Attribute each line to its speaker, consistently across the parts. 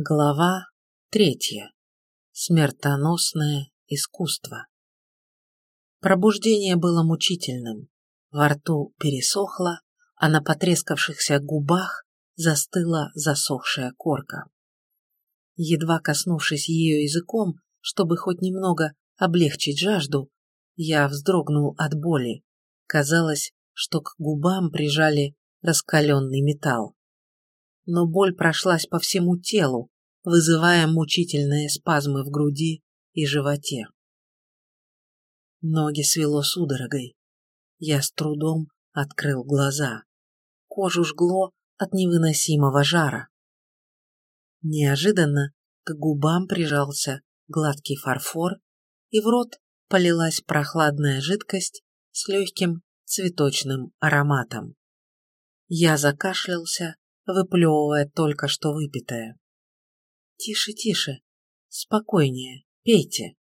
Speaker 1: Глава третья. Смертоносное искусство. Пробуждение было мучительным. Во рту пересохло, а на потрескавшихся губах застыла засохшая корка. Едва коснувшись ее языком, чтобы хоть немного облегчить жажду, я вздрогнул от боли. Казалось, что к губам прижали раскаленный металл но боль прошлась по всему телу, вызывая мучительные спазмы в груди и животе. Ноги свело судорогой. Я с трудом открыл глаза. Кожу жгло от невыносимого жара. Неожиданно к губам прижался гладкий фарфор, и в рот полилась прохладная жидкость с легким цветочным ароматом. Я закашлялся выплевывая только что выпитое. «Тише, тише, спокойнее, пейте».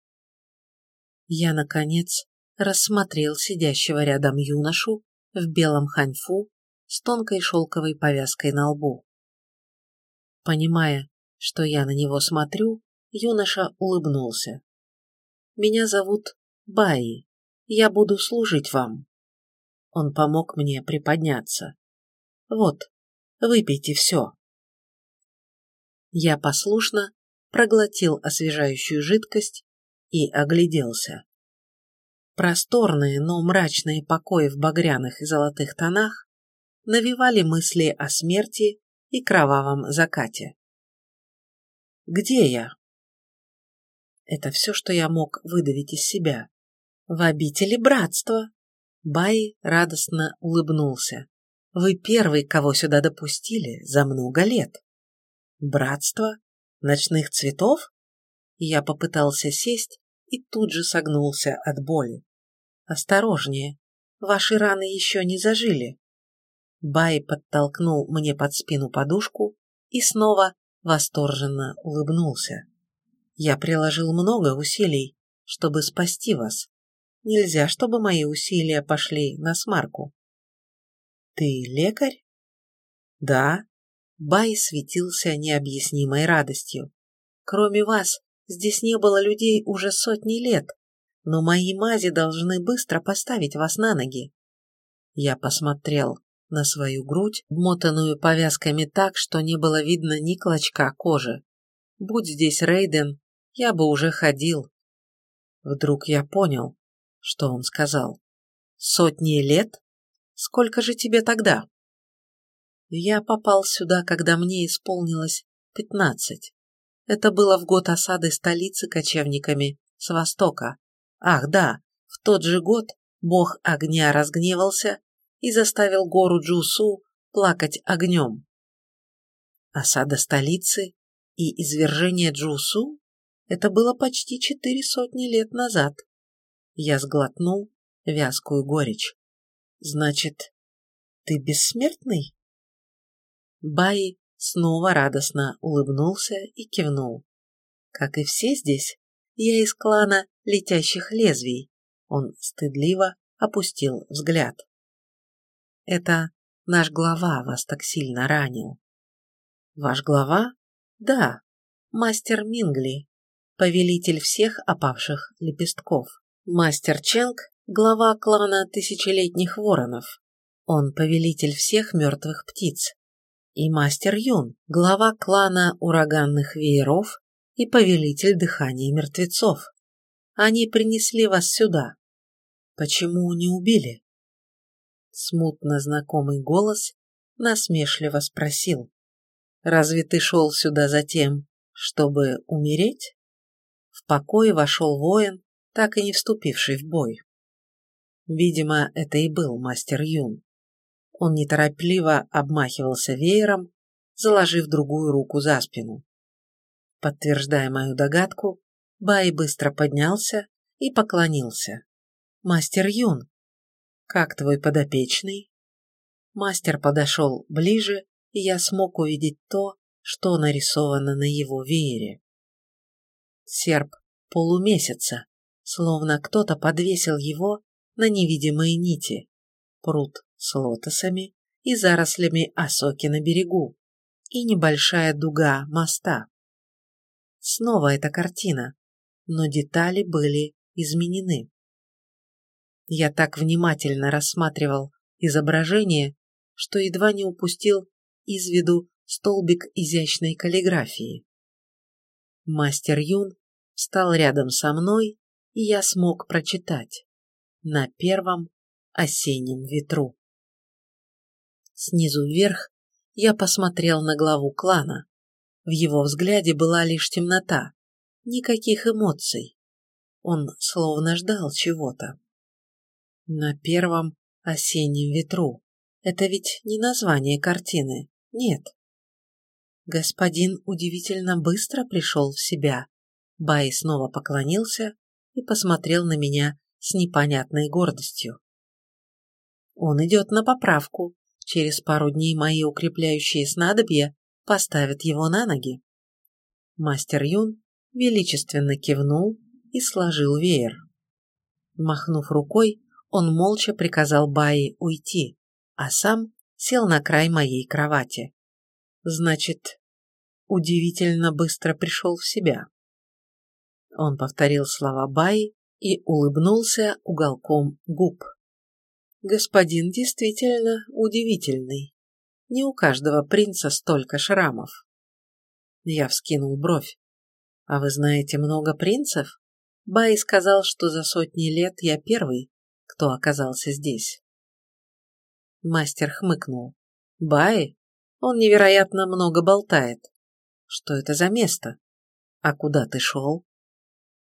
Speaker 1: Я, наконец, рассмотрел сидящего рядом юношу в белом ханьфу с тонкой шелковой повязкой на лбу. Понимая, что я на него смотрю, юноша улыбнулся. «Меня зовут Баи. Я буду служить вам». Он помог мне приподняться. «Вот, Выпейте все. Я послушно проглотил освежающую жидкость и огляделся. Просторные, но мрачные покои в багряных и золотых тонах навевали мысли о смерти и кровавом закате. Где я? Это все, что я мог выдавить из себя. В обители братства. Бай радостно улыбнулся. Вы первый, кого сюда допустили за много лет. Братство? Ночных цветов? Я попытался сесть и тут же согнулся от боли. Осторожнее, ваши раны еще не зажили. Бай подтолкнул мне под спину подушку и снова восторженно улыбнулся. Я приложил много усилий, чтобы спасти вас. Нельзя, чтобы мои усилия пошли на смарку. «Ты лекарь?» «Да». Бай светился необъяснимой радостью. «Кроме вас, здесь не было людей уже сотни лет, но мои мази должны быстро поставить вас на ноги». Я посмотрел на свою грудь, мотанную повязками так, что не было видно ни клочка кожи. Будь здесь Рейден, я бы уже ходил. Вдруг я понял, что он сказал. «Сотни лет?» Сколько же тебе тогда? Я попал сюда, когда мне исполнилось пятнадцать. Это было в год осады столицы кочевниками с востока. Ах, да, в тот же год бог огня разгневался и заставил гору Джусу плакать огнем. Осада столицы и извержение Джусу – это было почти четыре сотни лет назад. Я сглотнул вязкую горечь. Значит, ты бессмертный? Бай снова радостно улыбнулся и кивнул. Как и все здесь, я из клана летящих лезвий. Он стыдливо опустил взгляд. Это наш глава вас так сильно ранил. Ваш глава? Да, мастер Мингли, повелитель всех опавших лепестков. Мастер Ченг глава клана тысячелетних воронов. Он повелитель всех мертвых птиц. И мастер Юн, глава клана ураганных вееров и повелитель дыхания мертвецов. Они принесли вас сюда. Почему не убили? Смутно знакомый голос насмешливо спросил. Разве ты шел сюда за тем, чтобы умереть? В покой вошел воин, так и не вступивший в бой. Видимо, это и был мастер Юн. Он неторопливо обмахивался веером, заложив другую руку за спину. Подтверждая мою догадку, Бай быстро поднялся и поклонился. «Мастер Юн, как твой подопечный?» Мастер подошел ближе, и я смог увидеть то, что нарисовано на его веере. Серп полумесяца, словно кто-то подвесил его на невидимые нити, пруд с лотосами и зарослями осоки на берегу и небольшая дуга моста. Снова эта картина, но детали были изменены. Я так внимательно рассматривал изображение, что едва не упустил из виду столбик изящной каллиграфии. Мастер Юн встал рядом со мной, и я смог прочитать на первом осеннем ветру. Снизу вверх я посмотрел на главу клана. В его взгляде была лишь темнота, никаких эмоций. Он словно ждал чего-то. На первом осеннем ветру. Это ведь не название картины, нет. Господин удивительно быстро пришел в себя. Бай снова поклонился и посмотрел на меня с непонятной гордостью. Он идет на поправку. Через пару дней мои укрепляющие снадобья поставят его на ноги. Мастер Юн величественно кивнул и сложил веер. Махнув рукой, он молча приказал Баи уйти, а сам сел на край моей кровати. Значит, удивительно быстро пришел в себя. Он повторил слова Баи и улыбнулся уголком губ. Господин действительно удивительный. Не у каждого принца столько шрамов. Я вскинул бровь. А вы знаете много принцев? Бай сказал, что за сотни лет я первый, кто оказался здесь. Мастер хмыкнул. Бай? Он невероятно много болтает. Что это за место? А куда ты шел?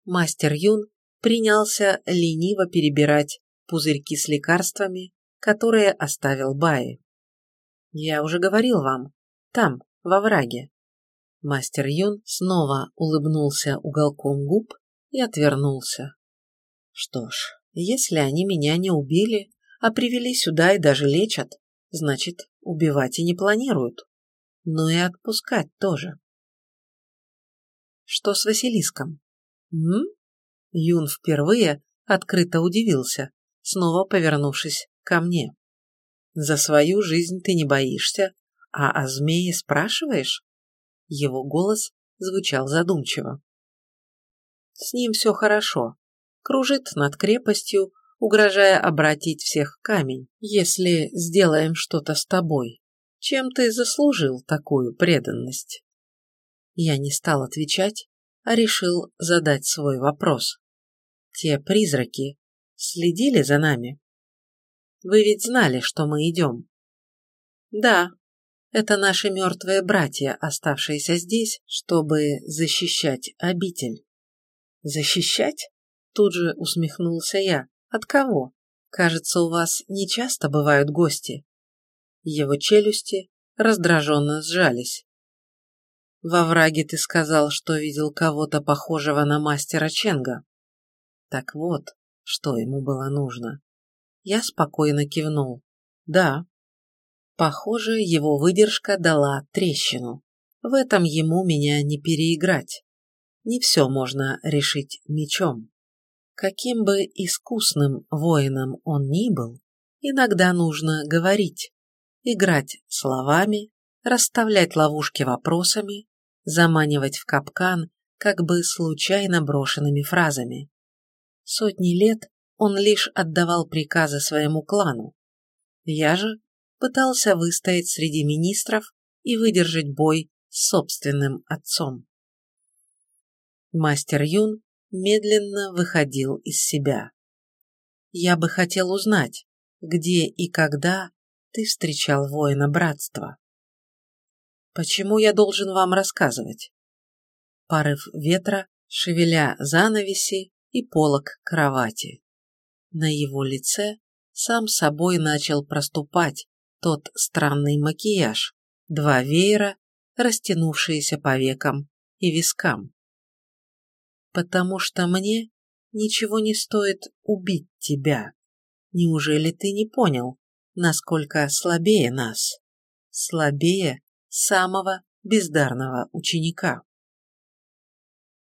Speaker 1: Мастер Юн принялся лениво перебирать пузырьки с лекарствами, которые оставил Бай. Я уже говорил вам, там, во враге. Мастер Юн снова улыбнулся уголком губ и отвернулся. Что ж, если они меня не убили, а привели сюда и даже лечат, значит, убивать и не планируют. Но и отпускать тоже. Что с Василиском? М? Юн впервые открыто удивился, снова повернувшись ко мне. За свою жизнь ты не боишься, а о змее спрашиваешь? Его голос звучал задумчиво. С ним все хорошо, кружит над крепостью, угрожая обратить всех в камень, если сделаем что-то с тобой. Чем ты заслужил такую преданность? Я не стал отвечать, а решил задать свой вопрос. Те призраки следили за нами? Вы ведь знали, что мы идем? Да, это наши мертвые братья, оставшиеся здесь, чтобы защищать обитель. Защищать? Тут же усмехнулся я. От кого? Кажется, у вас не часто бывают гости. Его челюсти раздраженно сжались. Во враге ты сказал, что видел кого-то похожего на мастера Ченга. Так вот, что ему было нужно. Я спокойно кивнул. Да. Похоже, его выдержка дала трещину. В этом ему меня не переиграть. Не все можно решить мечом. Каким бы искусным воином он ни был, иногда нужно говорить, играть словами, расставлять ловушки вопросами, заманивать в капкан как бы случайно брошенными фразами. Сотни лет он лишь отдавал приказы своему клану. Я же пытался выстоять среди министров и выдержать бой с собственным отцом. Мастер Юн медленно выходил из себя. Я бы хотел узнать, где и когда ты встречал воина братства. Почему я должен вам рассказывать? Порыв ветра, шевеля занавеси и полок кровати. На его лице сам собой начал проступать тот странный макияж, два веера, растянувшиеся по векам и вискам потому что мне ничего не стоит убить тебя. Неужели ты не понял, насколько слабее нас? Слабее самого бездарного ученика.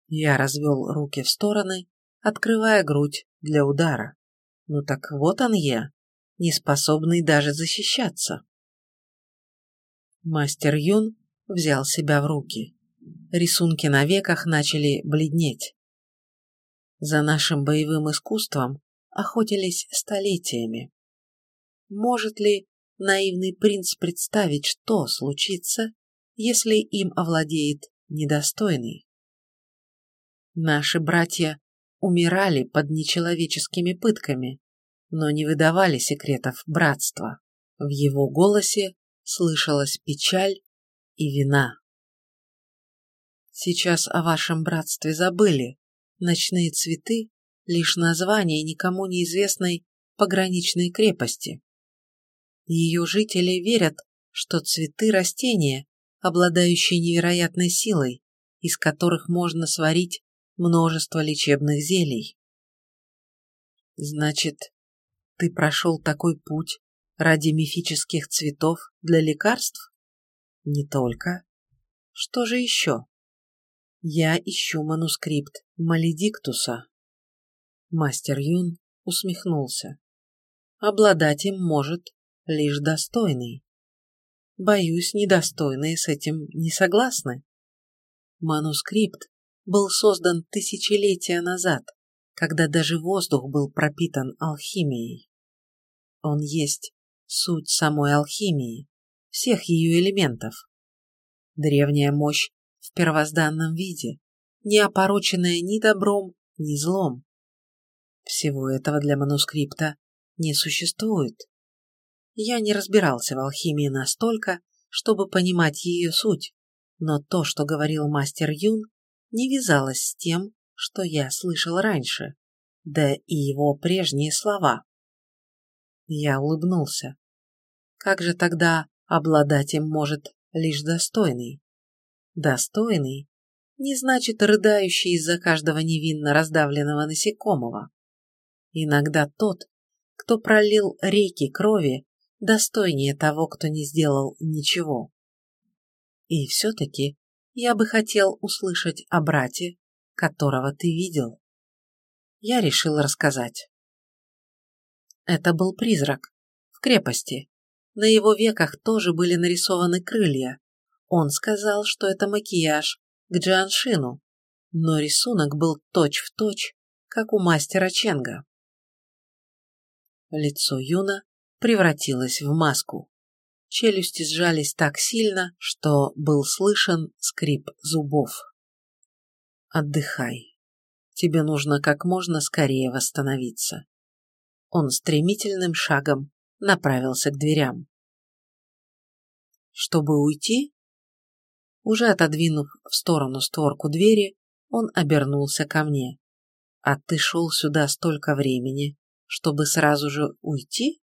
Speaker 1: Я развел руки в стороны, открывая грудь для удара. Ну так вот он я, не способный даже защищаться. Мастер Юн взял себя в руки. рисунки на веках начали бледнеть. За нашим боевым искусством охотились столетиями. Может ли наивный принц представить, что случится, если им овладеет недостойный? Наши братья умирали под нечеловеческими пытками, но не выдавали секретов братства. В его голосе слышалась печаль и вина. Сейчас о вашем братстве забыли. Ночные цветы — лишь название никому неизвестной пограничной крепости. Ее жители верят, что цветы – растения, обладающие невероятной силой, из которых можно сварить множество лечебных зелий. Значит, ты прошел такой путь ради мифических цветов для лекарств? Не только. Что же еще? Я ищу манускрипт Маледиктуса. Мастер Юн усмехнулся. Обладать им может лишь достойный. Боюсь, недостойные с этим не согласны. Манускрипт был создан тысячелетия назад, когда даже воздух был пропитан алхимией. Он есть суть самой алхимии, всех ее элементов. Древняя мощь в первозданном виде, не опороченная ни добром, ни злом. Всего этого для манускрипта не существует. Я не разбирался в алхимии настолько, чтобы понимать ее суть, но то, что говорил мастер Юн, не вязалось с тем, что я слышал раньше, да и его прежние слова. Я улыбнулся. Как же тогда обладать им может лишь достойный? Достойный не значит рыдающий из-за каждого невинно раздавленного насекомого. Иногда тот, кто пролил реки крови достойнее того, кто не сделал ничего. И все-таки я бы хотел услышать о брате, которого ты видел. Я решил рассказать. Это был призрак в крепости. На его веках тоже были нарисованы крылья. Он сказал, что это макияж к Джаншину, но рисунок был точь-в-точь, точь, как у мастера Ченга. Лицо Юна превратилась в маску. Челюсти сжались так сильно, что был слышен скрип зубов. «Отдыхай. Тебе нужно как можно скорее восстановиться». Он стремительным шагом направился к дверям. Чтобы уйти, уже отодвинув в сторону створку двери, он обернулся ко мне. «А ты шел сюда столько времени, чтобы сразу же уйти?»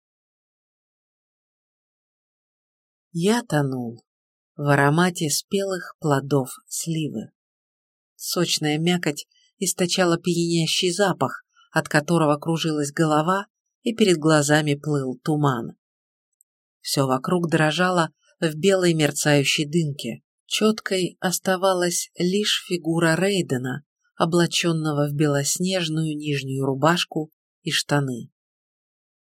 Speaker 1: Я тонул в аромате спелых плодов сливы. Сочная мякоть источала пьянящий запах, от которого кружилась голова и перед глазами плыл туман. Все вокруг дрожало в белой мерцающей дымке. Четкой оставалась лишь фигура Рейдена, облаченного в белоснежную нижнюю рубашку и штаны.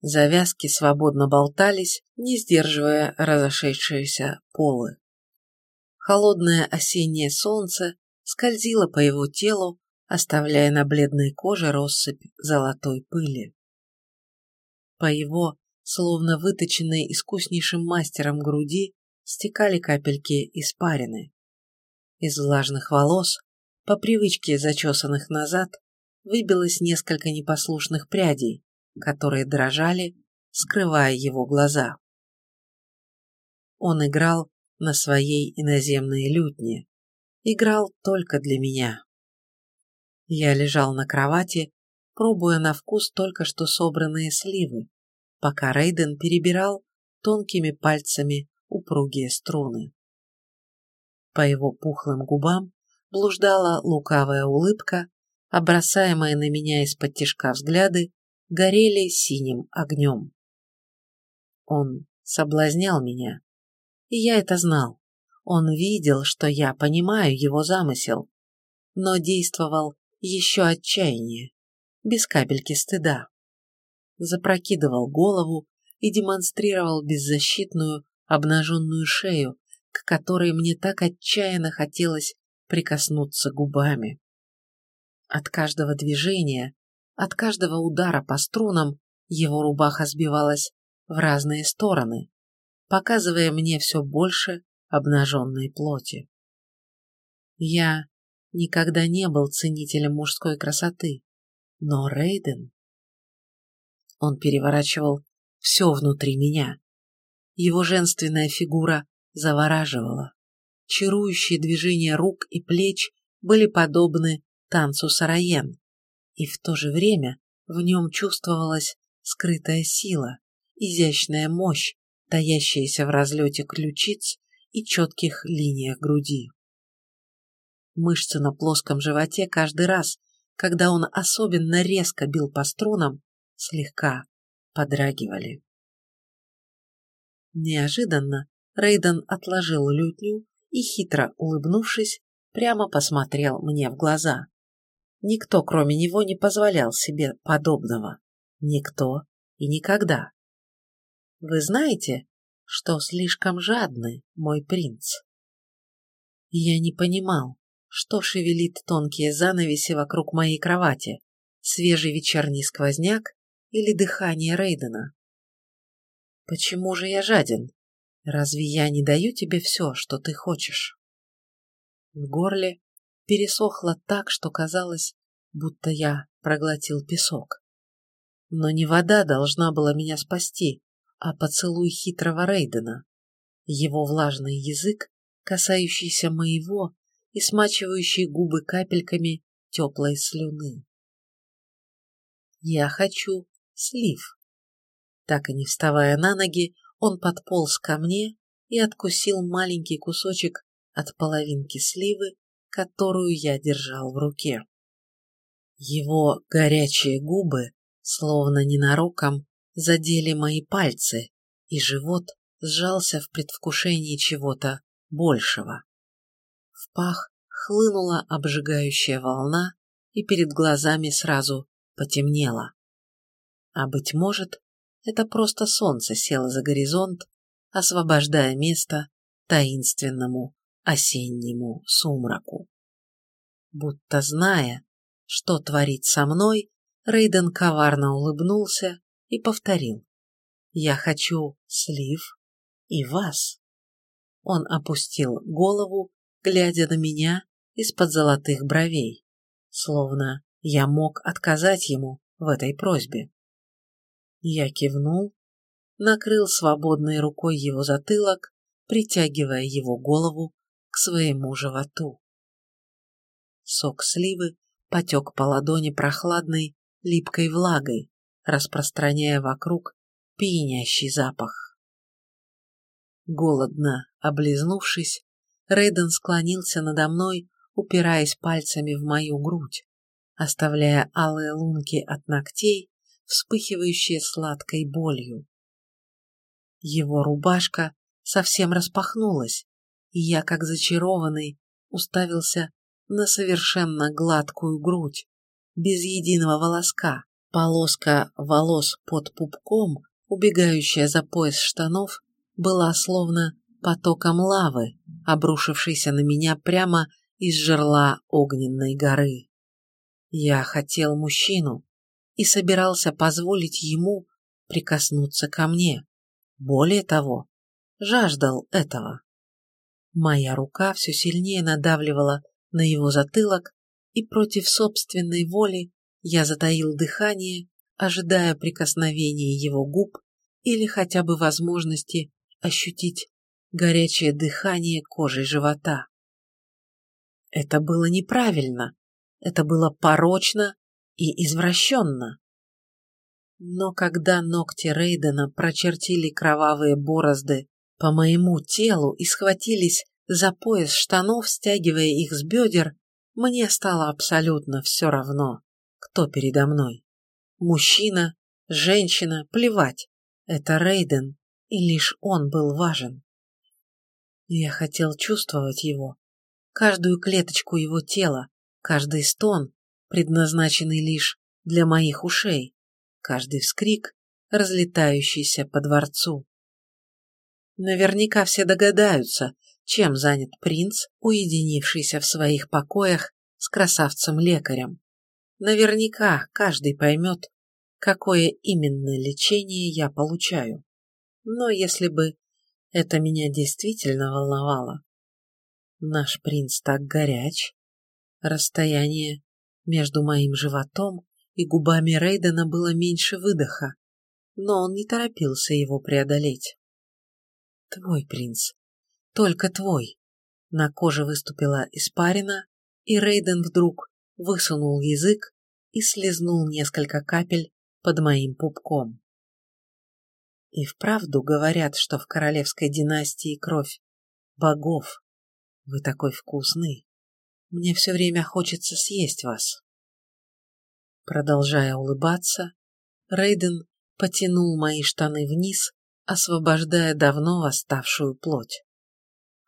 Speaker 1: Завязки свободно болтались, не сдерживая разошедшиеся полы. Холодное осеннее солнце скользило по его телу, оставляя на бледной коже россыпь золотой пыли. По его, словно выточенной искуснейшим мастером груди, стекали капельки испарины. Из влажных волос, по привычке зачесанных назад, выбилось несколько непослушных прядей, которые дрожали, скрывая его глаза. Он играл на своей иноземной лютне. Играл только для меня. Я лежал на кровати, пробуя на вкус только что собранные сливы, пока Рейден перебирал тонкими пальцами упругие струны. По его пухлым губам блуждала лукавая улыбка, бросаемые на меня из-под тишка взгляды горели синим огнем. Он соблазнял меня, и я это знал. Он видел, что я понимаю его замысел, но действовал еще отчаяннее, без капельки стыда. Запрокидывал голову и демонстрировал беззащитную обнаженную шею, к которой мне так отчаянно хотелось прикоснуться губами. От каждого движения, от каждого удара по струнам его рубаха сбивалась в разные стороны, показывая мне все больше обнаженной плоти. Я никогда не был ценителем мужской красоты, но Рейден... Он переворачивал все внутри меня. Его женственная фигура завораживала. Чарующие движения рук и плеч были подобны танцу сараен, и в то же время в нем чувствовалась скрытая сила, изящная мощь, таящаяся в разлете ключиц и четких линиях груди. Мышцы на плоском животе каждый раз, когда он особенно резко бил по струнам, слегка подрагивали. Неожиданно Рейден отложил лютню и, хитро улыбнувшись, прямо посмотрел мне в глаза. Никто, кроме него, не позволял себе подобного. Никто и никогда. Вы знаете, что слишком жадный мой принц? Я не понимал, что шевелит тонкие занавеси вокруг моей кровати, свежий вечерний сквозняк или дыхание Рейдена. Почему же я жаден? Разве я не даю тебе все, что ты хочешь? В горле пересохло так, что казалось, будто я проглотил песок. Но не вода должна была меня спасти, а поцелуй хитрого Рейдена. Его влажный язык, касающийся моего и смачивающий губы капельками теплой слюны. Я хочу слив. Так и не вставая на ноги, он подполз ко мне и откусил маленький кусочек от половинки сливы, которую я держал в руке. Его горячие губы, словно ненароком, задели мои пальцы, и живот сжался в предвкушении чего-то большего. В пах хлынула обжигающая волна, и перед глазами сразу потемнело. А быть может, это просто солнце село за горизонт, освобождая место таинственному осеннему сумраку. Будто зная, что творит со мной, Рейден коварно улыбнулся и повторил. «Я хочу слив и вас». Он опустил голову, глядя на меня из-под золотых бровей, словно я мог отказать ему в этой просьбе. Я кивнул, накрыл свободной рукой его затылок, притягивая его голову к своему животу. Сок сливы потек по ладони прохладной, липкой влагой, распространяя вокруг пьянящий запах. Голодно облизнувшись, Рейден склонился надо мной, упираясь пальцами в мою грудь, оставляя алые лунки от ногтей вспыхивающие сладкой болью. Его рубашка совсем распахнулась, и я, как зачарованный, уставился на совершенно гладкую грудь, без единого волоска, полоска волос под пупком, убегающая за пояс штанов, была словно потоком лавы, обрушившейся на меня прямо из жерла огненной горы. Я хотел мужчину, и собирался позволить ему прикоснуться ко мне. Более того, жаждал этого. Моя рука все сильнее надавливала на его затылок, и против собственной воли я затаил дыхание, ожидая прикосновения его губ или хотя бы возможности ощутить горячее дыхание кожей живота. Это было неправильно, это было порочно и извращенно. Но когда ногти Рейдена прочертили кровавые борозды по моему телу и схватились за пояс штанов, стягивая их с бедер, мне стало абсолютно все равно, кто передо мной. Мужчина, женщина, плевать. Это Рейден, и лишь он был важен. Я хотел чувствовать его, каждую клеточку его тела, каждый стон, предназначенный лишь для моих ушей, каждый вскрик, разлетающийся по дворцу. Наверняка все догадаются, чем занят принц, уединившийся в своих покоях с красавцем-лекарем. Наверняка каждый поймет, какое именно лечение я получаю. Но если бы это меня действительно волновало. Наш принц так горяч. Расстояние между моим животом и губами Рейдена было меньше выдоха, но он не торопился его преодолеть. Твой принц, только твой. На коже выступила испарина, и Рейден вдруг высунул язык и слезнул несколько капель под моим пупком. И вправду говорят, что в королевской династии кровь богов. Вы такой вкусный. Мне все время хочется съесть вас. Продолжая улыбаться, Рейден потянул мои штаны вниз, освобождая давно восставшую плоть.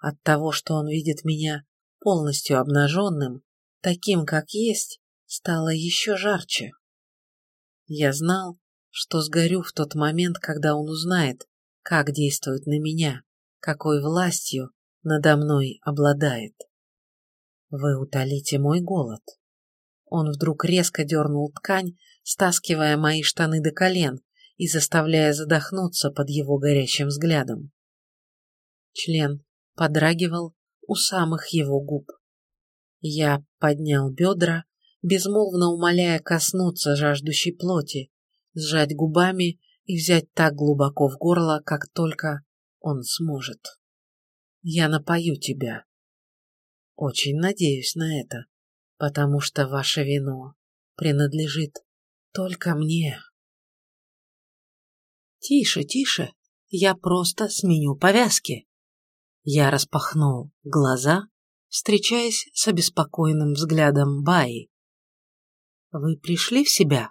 Speaker 1: От того, что он видит меня полностью обнаженным, таким, как есть, стало еще жарче. Я знал, что сгорю в тот момент, когда он узнает, как действует на меня, какой властью надо мной обладает. Вы утолите мой голод. Он вдруг резко дернул ткань, стаскивая мои штаны до колен и заставляя задохнуться под его горящим взглядом. Член подрагивал у самых его губ. Я поднял бедра, безмолвно умоляя коснуться жаждущей плоти, сжать губами и взять так глубоко в горло, как только он сможет. Я напою тебя. Очень надеюсь на это, потому что ваше вино принадлежит только мне. Тише, тише, я просто сменю повязки. Я распахнул глаза, встречаясь с обеспокоенным взглядом Баи. Вы пришли в себя?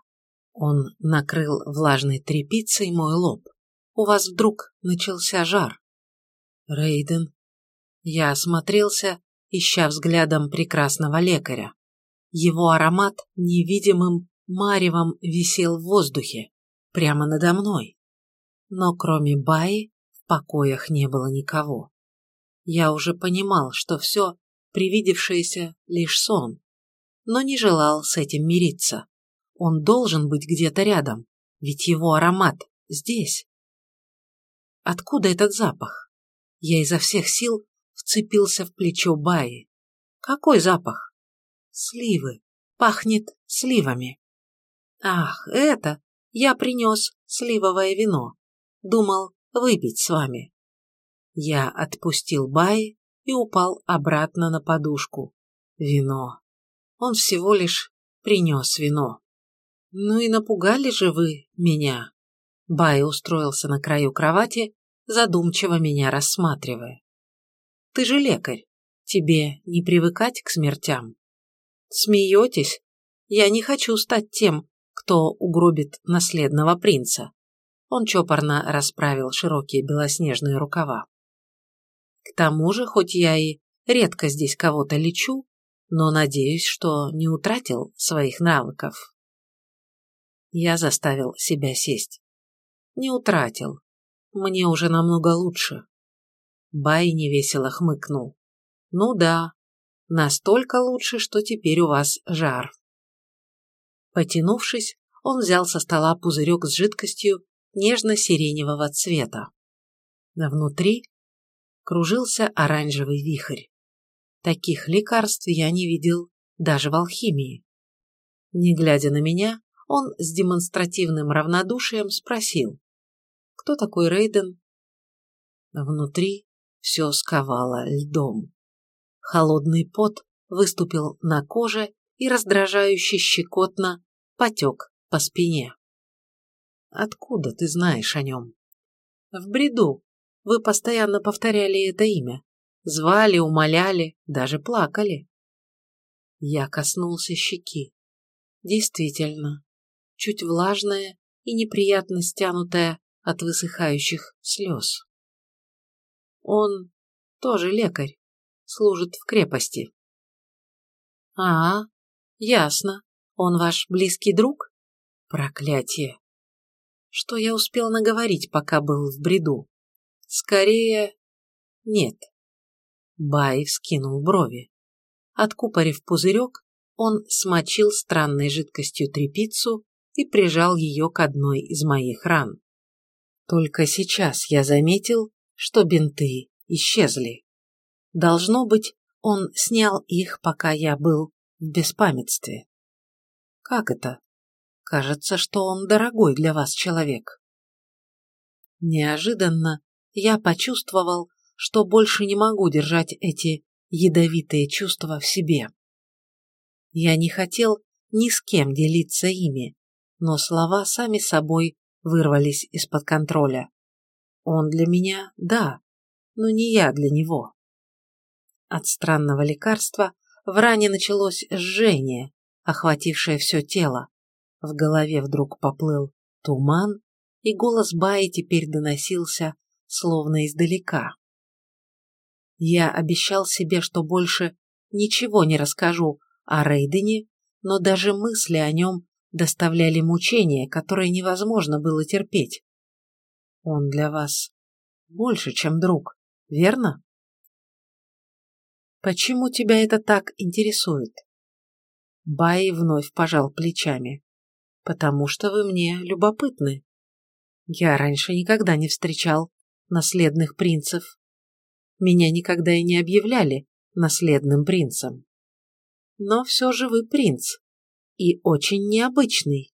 Speaker 1: Он накрыл влажной тряпицей мой лоб. У вас вдруг начался жар. Рейден. Я осмотрелся, ища взглядом прекрасного лекаря. Его аромат невидимым маревом висел в воздухе, прямо надо мной. Но кроме Баи в покоях не было никого. Я уже понимал, что все привидевшееся лишь сон, но не желал с этим мириться. Он должен быть где-то рядом, ведь его аромат здесь. Откуда этот запах? Я изо всех сил вцепился в плечо Баи. Какой запах? Сливы. Пахнет сливами. Ах, это я принес сливовое вино. Думал выпить с вами. Я отпустил Баи и упал обратно на подушку. Вино. Он всего лишь принес вино. Ну и напугали же вы меня. Бай устроился на краю кровати, задумчиво меня рассматривая. Ты же лекарь. Тебе не привыкать к смертям? Смеетесь? Я не хочу стать тем, кто угробит наследного принца. Он чопорно расправил широкие белоснежные рукава. К тому же, хоть я и редко здесь кого-то лечу, но надеюсь, что не утратил своих навыков. Я заставил себя сесть. Не утратил. Мне уже намного лучше. Бай невесело хмыкнул. Ну да, настолько лучше, что теперь у вас жар. Потянувшись, он взял со стола пузырек с жидкостью нежно-сиреневого цвета. Внутри кружился оранжевый вихрь. Таких лекарств я не видел даже в алхимии. Не глядя на меня, он с демонстративным равнодушием спросил, кто такой Рейден? Внутри все сковало льдом. Холодный пот выступил на коже и раздражающе щекотно потек по спине. Откуда ты знаешь о нем? В бреду вы постоянно повторяли это имя. Звали, умоляли, даже плакали. Я коснулся щеки. Действительно, чуть влажная и неприятно стянутая от высыхающих слез. Он тоже лекарь, служит в крепости. А, ясно. Он ваш близкий друг? Проклятие. Что я успел наговорить, пока был в бреду? Скорее, нет. Бай вскинул брови. Откупорив пузырек, он смочил странной жидкостью трепицу и прижал ее к одной из моих ран. Только сейчас я заметил, что бинты исчезли. Должно быть, он снял их, пока я был в беспамятстве. Как это? Кажется, что он дорогой для вас человек. Неожиданно я почувствовал, что больше не могу держать эти ядовитые чувства в себе. Я не хотел ни с кем делиться ими, но слова сами собой вырвались из-под контроля. Он для меня – да, но не я для него. От странного лекарства в ране началось жжение, охватившее все тело. В голове вдруг поплыл туман, и голос Баи теперь доносился, словно издалека. Я обещал себе, что больше ничего не расскажу о Рейдене, но даже мысли о нем доставляли мучения, которые невозможно было терпеть. Он для вас больше, чем друг, верно? Почему тебя это так интересует? Бай вновь пожал плечами. Потому что вы мне любопытны. Я раньше никогда не встречал наследных принцев. Меня никогда и не объявляли наследным принцем. Но все же вы принц. И очень необычный.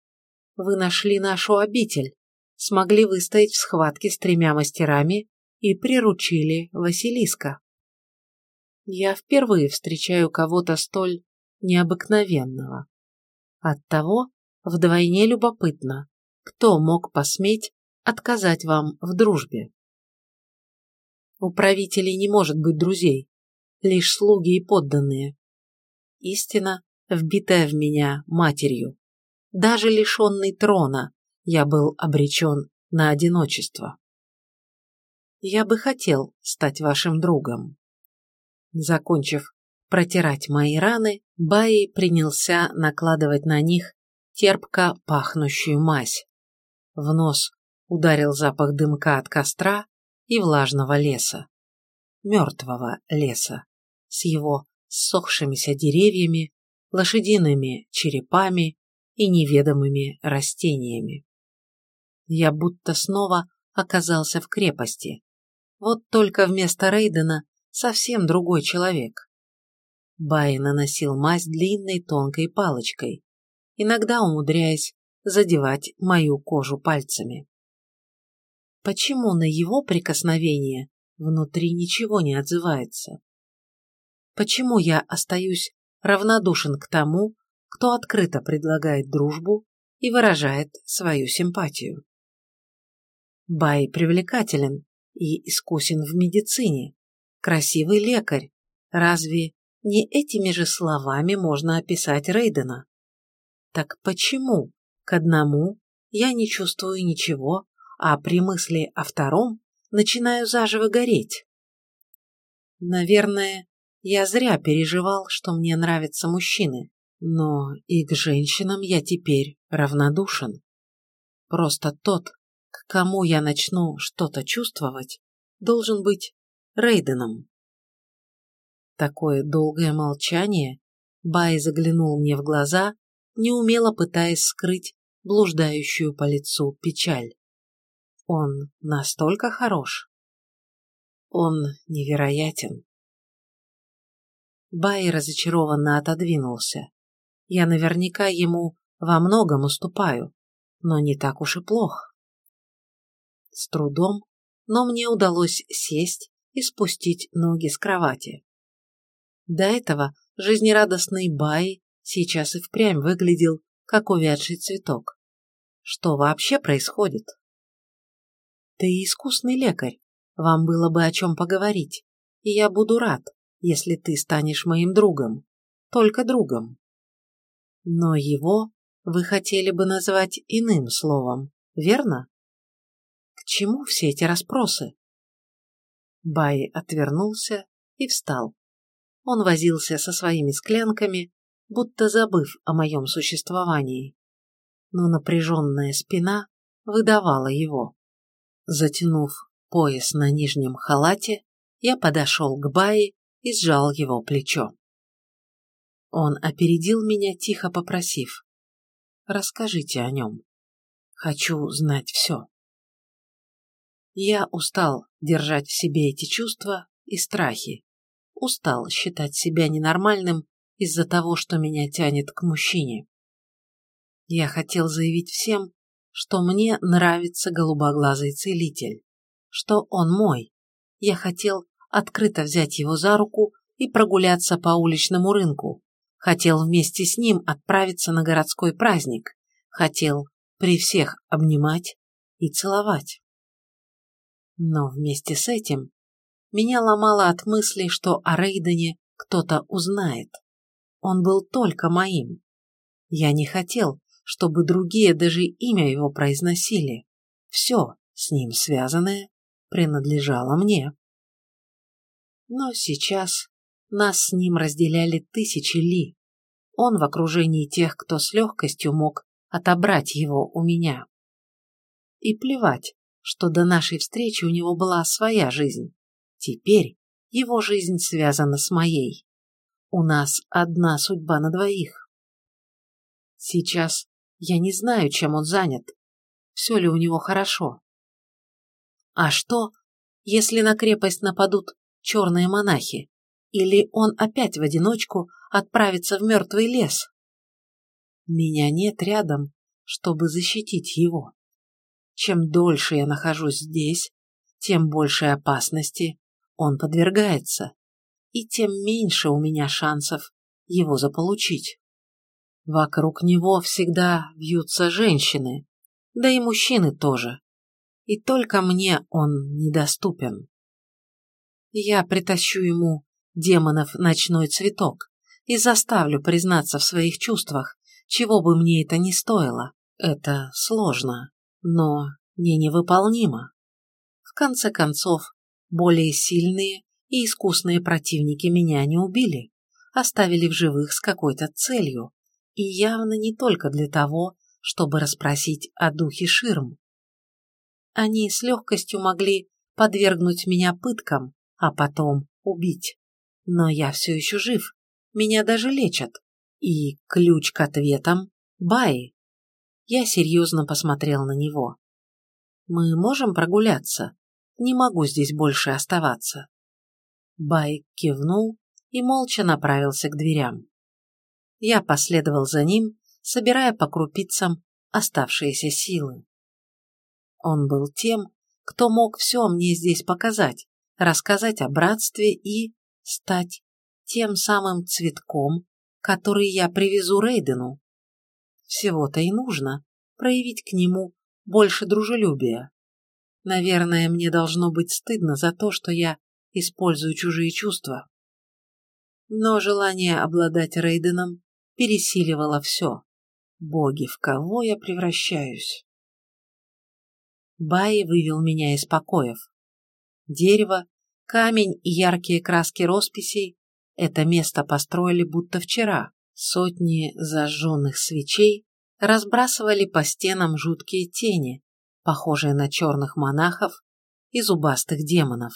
Speaker 1: Вы нашли нашу обитель, смогли выстоять в схватке с тремя мастерами и приручили Василиска. Я впервые встречаю кого-то столь необыкновенного. Оттого вдвойне любопытно, кто мог посметь отказать вам в дружбе. У правителей не может быть друзей, лишь слуги и подданные. Истина, вбитая в меня матерью. Даже лишенный трона, я был обречен на одиночество. Я бы хотел стать вашим другом. Закончив протирать мои раны, Баи принялся накладывать на них терпко пахнущую мазь. В нос ударил запах дымка от костра и влажного леса. Мертвого леса, с его ссохшимися деревьями, лошадиными черепами и неведомыми растениями. Я будто снова оказался в крепости. Вот только вместо Рейдена совсем другой человек. Бай наносил мазь длинной тонкой палочкой, иногда умудряясь задевать мою кожу пальцами. Почему на его прикосновение внутри ничего не отзывается? Почему я остаюсь равнодушен к тому, кто открыто предлагает дружбу и выражает свою симпатию? Бай привлекателен и искусен в медицине, красивый лекарь. Разве не этими же словами можно описать Рейдена. Так почему к одному я не чувствую ничего, а при мысли о втором начинаю заживо гореть? Наверное, я зря переживал, что мне нравятся мужчины, но и к женщинам я теперь равнодушен. Просто тот, к кому я начну что-то чувствовать, должен быть Рейденом. Такое долгое молчание. Бай заглянул мне в глаза, неумело пытаясь скрыть блуждающую по лицу печаль. Он настолько хорош. Он невероятен. Бай разочарованно отодвинулся. Я наверняка ему во многом уступаю, но не так уж и плох. С трудом, но мне удалось сесть и спустить ноги с кровати. До этого жизнерадостный Бай сейчас и впрямь выглядел, как увядший цветок. Что вообще происходит? Ты искусный лекарь, вам было бы о чем поговорить, и я буду рад, если ты станешь моим другом, только другом. Но его вы хотели бы назвать иным словом, верно? К чему все эти расспросы? Бай отвернулся и встал. Он возился со своими склянками, будто забыв о моем существовании. Но напряженная спина выдавала его. Затянув пояс на нижнем халате, я подошел к Баи и сжал его плечо. Он опередил меня, тихо попросив. «Расскажите о нем. Хочу знать все». Я устал держать в себе эти чувства и страхи. Устал считать себя ненормальным из-за того, что меня тянет к мужчине. Я хотел заявить всем, что мне нравится голубоглазый целитель, что он мой. Я хотел открыто взять его за руку и прогуляться по уличному рынку. Хотел вместе с ним отправиться на городской праздник. Хотел при всех обнимать и целовать. Но вместе с этим меня ломало от мысли, что о Рейдене кто-то узнает. Он был только моим. Я не хотел, чтобы другие даже имя его произносили. Все с ним связанное принадлежало мне. Но сейчас нас с ним разделяли тысячи ли. Он в окружении тех, кто с легкостью мог отобрать его у меня. И плевать, что до нашей встречи у него была своя жизнь. Теперь его жизнь связана с моей. У нас одна судьба на двоих. Сейчас я не знаю, чем он занят. Все ли у него хорошо. А что, если на крепость нападут черные монахи? Или он опять в одиночку отправится в мертвый лес? Меня нет рядом, чтобы защитить его. Чем дольше я нахожусь здесь, тем больше опасности он подвергается, и тем меньше у меня шансов его заполучить. Вокруг него всегда вьются женщины, да и мужчины тоже, и только мне он недоступен. Я притащу ему демонов ночной цветок и заставлю признаться в своих чувствах, чего бы мне это ни стоило. Это сложно, но не невыполнимо. В конце концов, более сильные и искусные противники меня не убили, оставили в живых с какой-то целью, и явно не только для того, чтобы расспросить о духе ширм. Они с легкостью могли подвергнуть меня пыткам, а потом убить. Но я все еще жив, меня даже лечат. И ключ к ответам – Баи. Я серьезно посмотрел на него. Мы можем прогуляться? Не могу здесь больше оставаться. Бай кивнул и молча направился к дверям. Я последовал за ним, собирая по крупицам оставшиеся силы. Он был тем, кто мог все мне здесь показать, рассказать о братстве и стать тем самым цветком, который я привезу Рейдену. Всего-то и нужно проявить к нему больше дружелюбия. Наверное, мне должно быть стыдно за то, что я использую чужие чувства. Но желание обладать Рейденом пересиливало все. Боги, в кого я превращаюсь? Бай вывел меня из покоев. Дерево, камень и яркие краски росписей – это место построили будто вчера. Сотни зажженных свечей разбрасывали по стенам жуткие тени, похожие на черных монахов и зубастых демонов.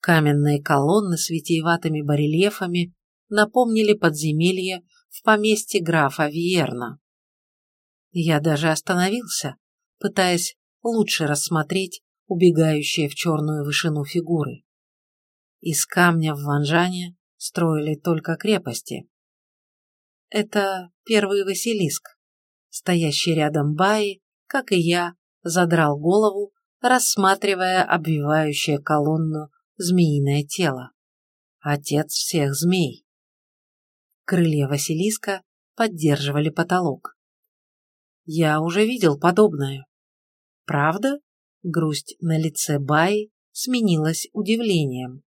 Speaker 1: Каменные колонны с витиеватыми барельефами напомнили подземелье в поместье графа Виерна. Я даже остановился, пытаясь лучше рассмотреть убегающие в черную вышину фигуры. Из камня в Ванжане строили только крепости. Это первый Василиск. Стоящий рядом Баи, как и я, задрал голову, рассматривая обвивающее колонну змеиное тело. Отец всех змей. Крылья Василиска поддерживали потолок. Я уже видел подобное. Правда? Грусть на лице Баи сменилась удивлением.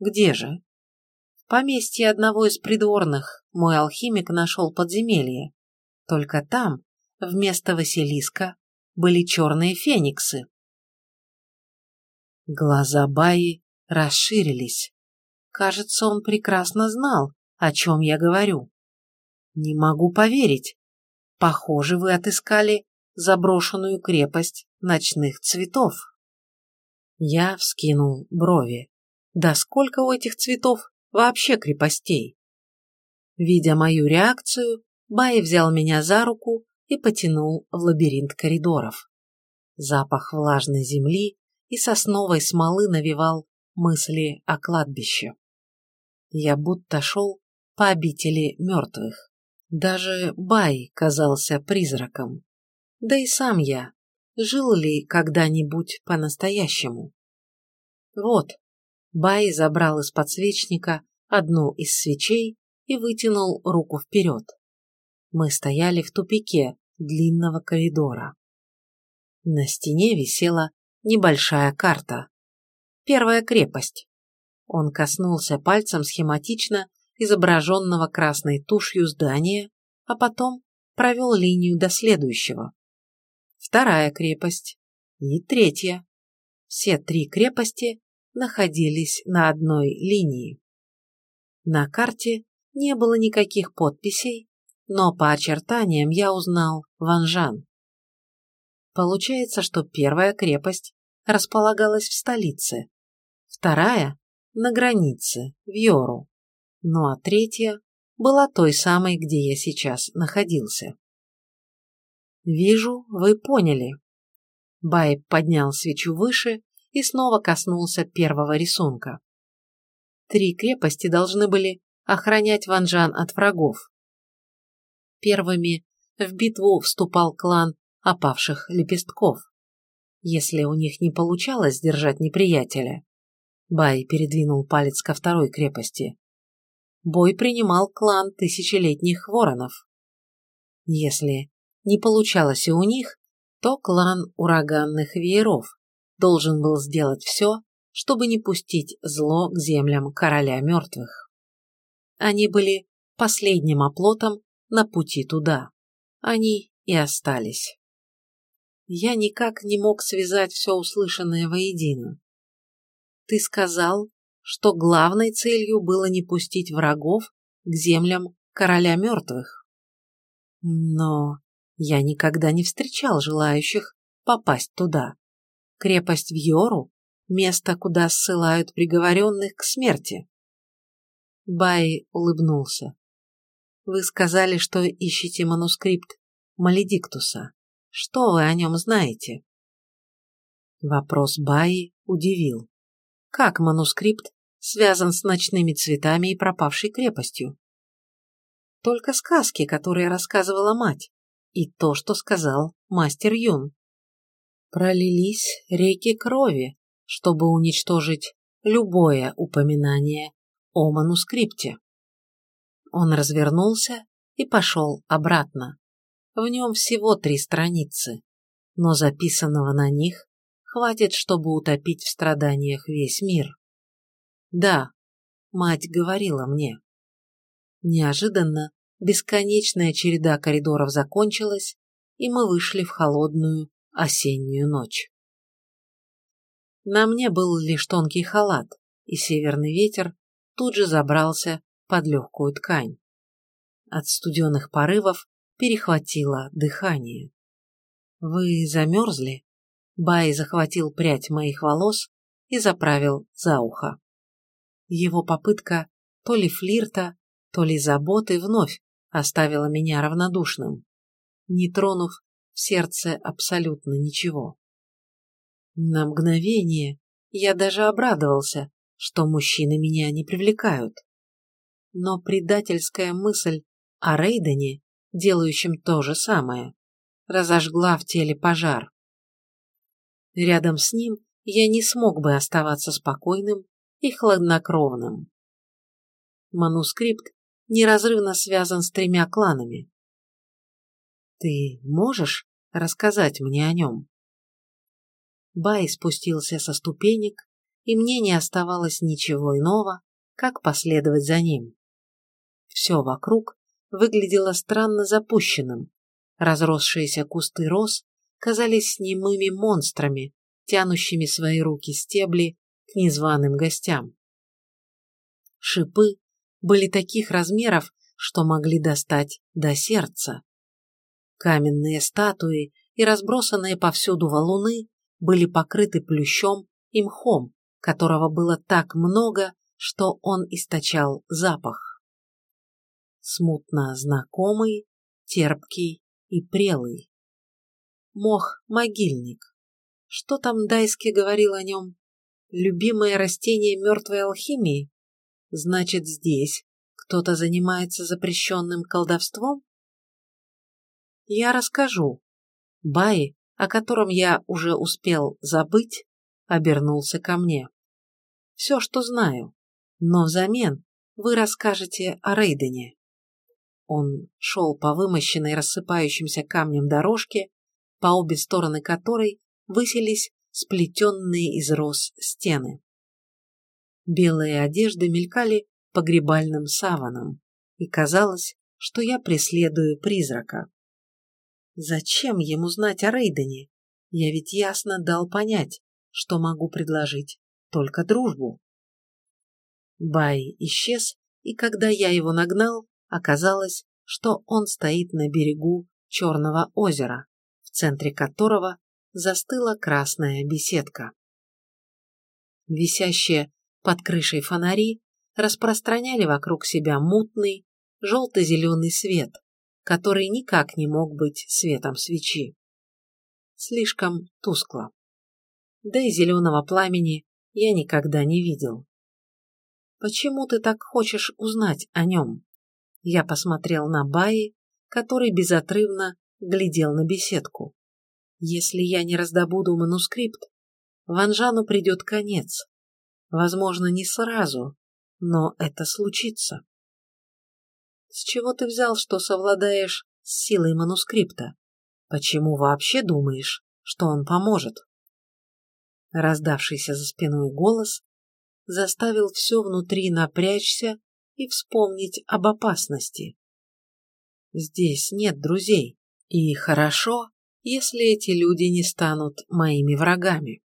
Speaker 1: Где же? В поместье одного из придворных мой алхимик нашел подземелье. Только там, вместо Василиска, были черные фениксы. Глаза Баи расширились. Кажется, он прекрасно знал, о чем я говорю. Не могу поверить. Похоже, вы отыскали заброшенную крепость ночных цветов. Я вскинул брови. Да сколько у этих цветов вообще крепостей. Видя мою реакцию, Бай взял меня за руку и потянул в лабиринт коридоров. Запах влажной земли и сосновой смолы навевал мысли о кладбище. Я будто шел по обители мертвых. Даже Бай казался призраком. Да и сам я. Жил ли когда-нибудь по-настоящему? Вот, Бай забрал из подсвечника одну из свечей и вытянул руку вперед. Мы стояли в тупике длинного коридора. На стене висела небольшая карта. Первая крепость. Он коснулся пальцем схематично изображенного красной тушью здания, а потом провел линию до следующего. Вторая крепость и третья. Все три крепости находились на одной линии. На карте не было никаких подписей, но по очертаниям я узнал Ванжан. Получается, что первая крепость располагалась в столице, вторая – на границе, в Йору, ну а третья была той самой, где я сейчас находился. «Вижу, вы поняли». Байб поднял свечу выше и снова коснулся первого рисунка. Три крепости должны были охранять Ванжан от врагов. Первыми в битву вступал клан опавших лепестков. Если у них не получалось сдержать неприятеля, Бай передвинул палец ко второй крепости. Бой принимал клан тысячелетних воронов. Если не получалось и у них, то клан ураганных вееров должен был сделать все, чтобы не пустить зло к землям короля мертвых. Они были последним оплотом на пути туда. Они и остались. Я никак не мог связать все услышанное воедино. Ты сказал, что главной целью было не пустить врагов к землям короля мертвых. Но я никогда не встречал желающих попасть туда. Крепость в Йору – место, куда ссылают приговоренных к смерти. Бай улыбнулся. Вы сказали, что ищете манускрипт Маледиктуса. Что вы о нем знаете? Вопрос Баи удивил. Как манускрипт связан с ночными цветами и пропавшей крепостью? Только сказки, которые рассказывала мать, и то, что сказал мастер Юн. Пролились реки крови, чтобы уничтожить любое упоминание о манускрипте. Он развернулся и пошел обратно. В нем всего три страницы, но записанного на них хватит, чтобы утопить в страданиях весь мир. Да, мать говорила мне. Неожиданно бесконечная череда коридоров закончилась, и мы вышли в холодную осеннюю ночь. На мне был лишь тонкий халат, и северный ветер тут же забрался под легкую ткань. От студенных порывов перехватило дыхание. «Вы замерзли?» Бай захватил прядь моих волос и заправил за ухо. Его попытка то ли флирта, то ли заботы вновь оставила меня равнодушным, не тронув в сердце абсолютно ничего. На мгновение я даже обрадовался, что мужчины меня не привлекают но предательская мысль о Рейдене, делающем то же самое, разожгла в теле пожар. Рядом с ним я не смог бы оставаться спокойным и хладнокровным. Манускрипт неразрывно связан с тремя кланами. Ты можешь рассказать мне о нем? Бай спустился со ступенек, и мне не оставалось ничего иного, как последовать за ним. Все вокруг выглядело странно запущенным. Разросшиеся кусты роз казались немыми монстрами, тянущими свои руки стебли к незваным гостям. Шипы были таких размеров, что могли достать до сердца. Каменные статуи и разбросанные повсюду валуны были покрыты плющом и мхом, которого было так много, что он источал запах. Смутно знакомый, терпкий и прелый. Мох-могильник. Что там Дайски говорил о нем? Любимое растение мертвой алхимии? Значит, здесь кто-то занимается запрещенным колдовством? Я расскажу. Бай, о котором я уже успел забыть, обернулся ко мне. Все, что знаю, но взамен вы расскажете о Рейдене. Он шел по вымощенной рассыпающимся камнем дорожке, по обе стороны которой высились сплетенные из роз стены. Белые одежды мелькали погребальным саваном, и казалось, что я преследую призрака. Зачем ему знать о Рейдене? Я ведь ясно дал понять, что могу предложить только дружбу. Бай исчез, и когда я его нагнал, оказалось, что он стоит на берегу Черного озера, в центре которого застыла красная беседка. Висящие под крышей фонари распространяли вокруг себя мутный, желто-зеленый свет, который никак не мог быть светом свечи. Слишком тускло. Да и зеленого пламени я никогда не видел. «Почему ты так хочешь узнать о нем?» Я посмотрел на Баи, который безотрывно глядел на беседку. «Если я не раздобуду манускрипт, Ванжану придет конец. Возможно, не сразу, но это случится». «С чего ты взял, что совладаешь с силой манускрипта? Почему вообще думаешь, что он поможет?» Раздавшийся за спиной голос заставил все внутри напрячься и вспомнить об опасности. Здесь нет друзей, и хорошо, если эти люди не станут моими врагами.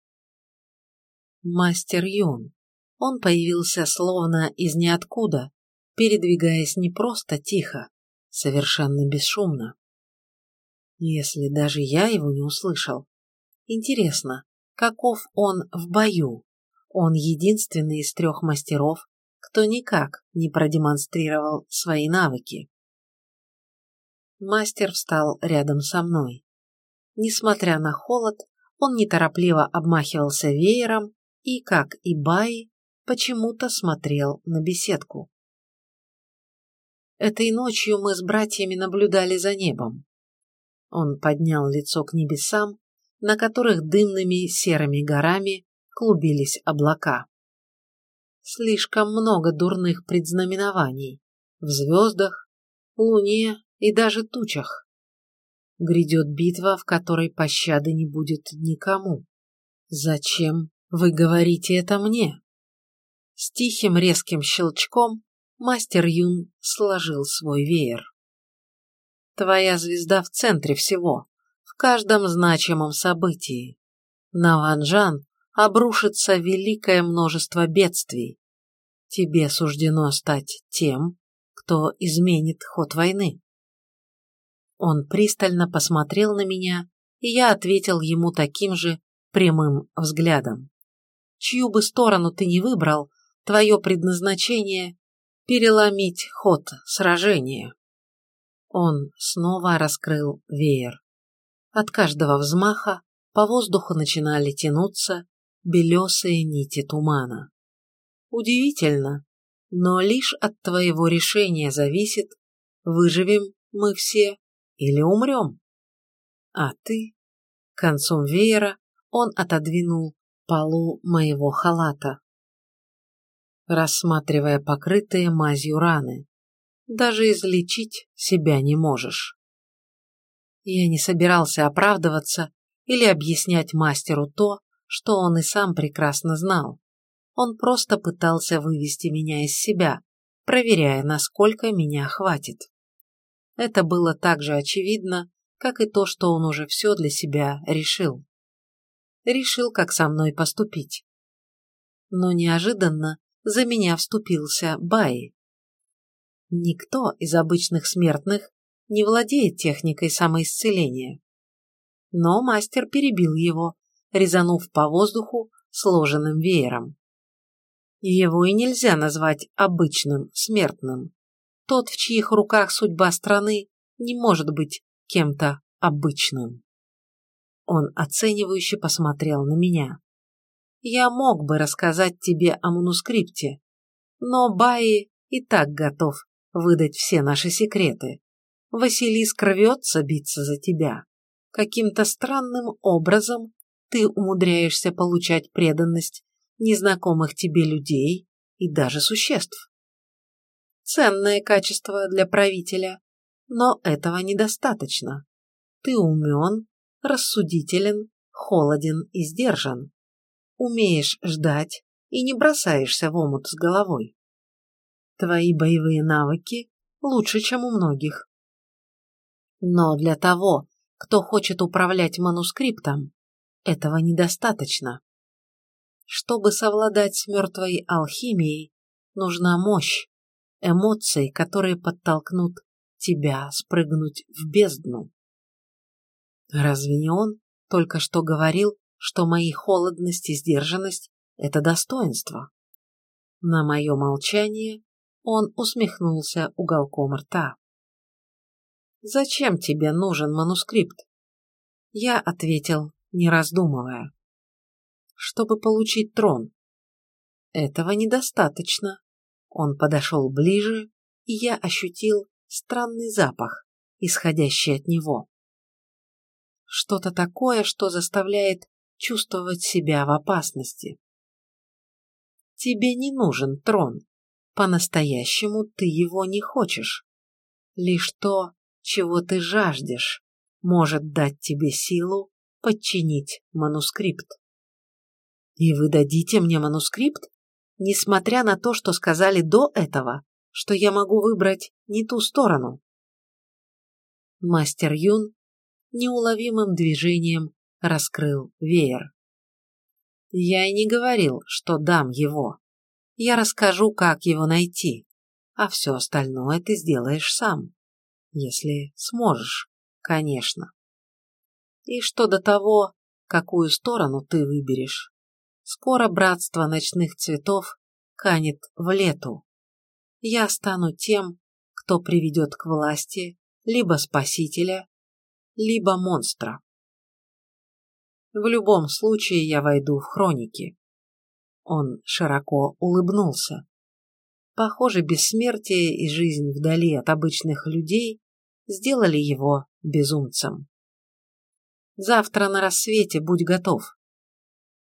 Speaker 1: Мастер Юн. Он появился словно из ниоткуда, передвигаясь не просто тихо, совершенно бесшумно. Если даже я его не услышал. Интересно, каков он в бою. Он единственный из трех мастеров, кто никак не продемонстрировал свои навыки. Мастер встал рядом со мной. Несмотря на холод, он неторопливо обмахивался веером и, как и Бай, почему-то смотрел на беседку. Этой ночью мы с братьями наблюдали за небом. Он поднял лицо к небесам на которых дымными серыми горами клубились облака. Слишком много дурных предзнаменований в звездах, луне и даже тучах. Грядет битва, в которой пощады не будет никому. Зачем вы говорите это мне? С тихим резким щелчком мастер Юн сложил свой веер. Твоя звезда в центре всего каждом значимом событии. На Ванжан обрушится великое множество бедствий. Тебе суждено стать тем, кто изменит ход войны. Он пристально посмотрел на меня, и я ответил ему таким же прямым взглядом. Чью бы сторону ты ни выбрал, твое предназначение – переломить ход сражения. Он снова раскрыл веер. От каждого взмаха по воздуху начинали тянуться белесые нити тумана. Удивительно, но лишь от твоего решения зависит, выживем мы все или умрем. А ты? Концом веера он отодвинул полу моего халата, рассматривая покрытые мазью раны. Даже излечить себя не можешь. Я не собирался оправдываться или объяснять мастеру то, что он и сам прекрасно знал. Он просто пытался вывести меня из себя, проверяя, насколько меня хватит. Это было так же очевидно, как и то, что он уже все для себя решил. Решил, как со мной поступить. Но неожиданно за меня вступился Бай. Никто из обычных смертных не владеет техникой самоисцеления. Но мастер перебил его, резанув по воздуху сложенным веером. Его и нельзя назвать обычным, смертным. Тот, в чьих руках судьба страны, не может быть кем-то обычным. Он оценивающе посмотрел на меня. Я мог бы рассказать тебе о манускрипте, но Баи и так готов выдать все наши секреты. Василиск рвется биться за тебя. Каким-то странным образом ты умудряешься получать преданность незнакомых тебе людей и даже существ. Ценное качество для правителя, но этого недостаточно. Ты умен, рассудителен, холоден и сдержан. Умеешь ждать и не бросаешься в омут с головой. Твои боевые навыки лучше, чем у многих. Но для того, кто хочет управлять манускриптом, этого недостаточно. Чтобы совладать с мертвой алхимией, нужна мощь, эмоции, которые подтолкнут тебя спрыгнуть в бездну. Разве не он только что говорил, что мои холодность и сдержанность – это достоинство? На мое молчание он усмехнулся уголком рта. «Зачем тебе нужен манускрипт?» Я ответил, не раздумывая. «Чтобы получить трон». Этого недостаточно. Он подошел ближе, и я ощутил странный запах, исходящий от него. Что-то такое, что заставляет чувствовать себя в опасности. Тебе не нужен трон. По-настоящему ты его не хочешь. Лишь то, чего ты жаждешь, может дать тебе силу подчинить манускрипт. И вы дадите мне манускрипт, несмотря на то, что сказали до этого, что я могу выбрать не ту сторону. Мастер Юн неуловимым движением раскрыл веер. Я и не говорил, что дам его. Я расскажу, как его найти, а все остальное ты сделаешь сам. Если сможешь, конечно. И что до того, какую сторону ты выберешь. Скоро братство ночных цветов канет в лету. Я стану тем, кто приведет к власти либо спасителя, либо монстра. В любом случае я войду в хроники. Он широко улыбнулся. Похоже, бессмертие и жизнь вдали от обычных людей сделали его безумцем. Завтра на рассвете будь готов.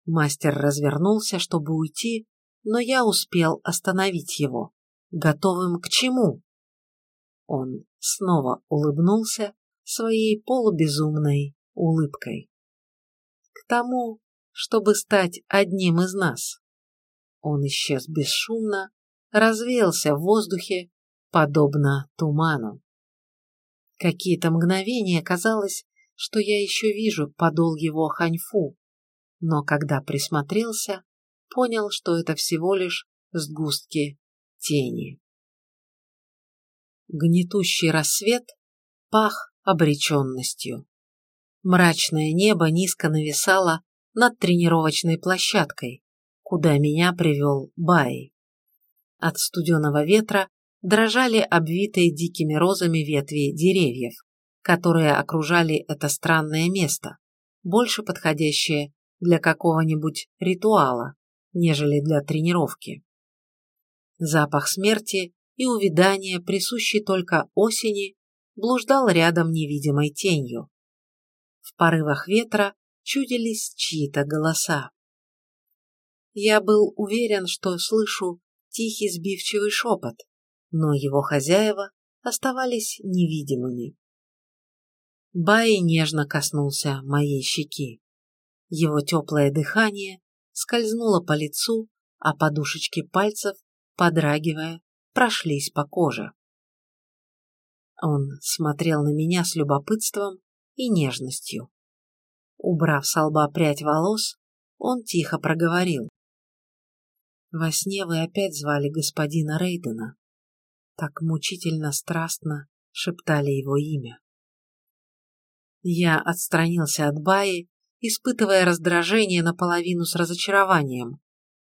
Speaker 1: Мастер развернулся, чтобы уйти, но я успел остановить его. Готовым к чему? Он снова улыбнулся своей полубезумной улыбкой. К тому, чтобы стать одним из нас. Он исчез бесшумно, развеялся в воздухе, подобно туману. Какие-то мгновения казалось, что я еще вижу подол его ханьфу, но когда присмотрелся, понял, что это всего лишь сгустки тени. Гнетущий рассвет пах обреченностью. Мрачное небо низко нависало над тренировочной площадкой, куда меня привел Бай. От студеного ветра дрожали обвитые дикими розами ветви деревьев, которые окружали это странное место, больше подходящее для какого-нибудь ритуала, нежели для тренировки. Запах смерти и увядания, присущий только осени, блуждал рядом невидимой тенью. В порывах ветра чудились чьи-то голоса. Я был уверен, что слышу тихий сбивчивый шепот, но его хозяева оставались невидимыми. Бай нежно коснулся моей щеки. Его теплое дыхание скользнуло по лицу, а подушечки пальцев, подрагивая, прошлись по коже. Он смотрел на меня с любопытством и нежностью. Убрав с лба прядь волос, он тихо проговорил. «Во сне вы опять звали господина Рейдена. Так мучительно страстно шептали его имя». Я отстранился от Баи, испытывая раздражение наполовину с разочарованием.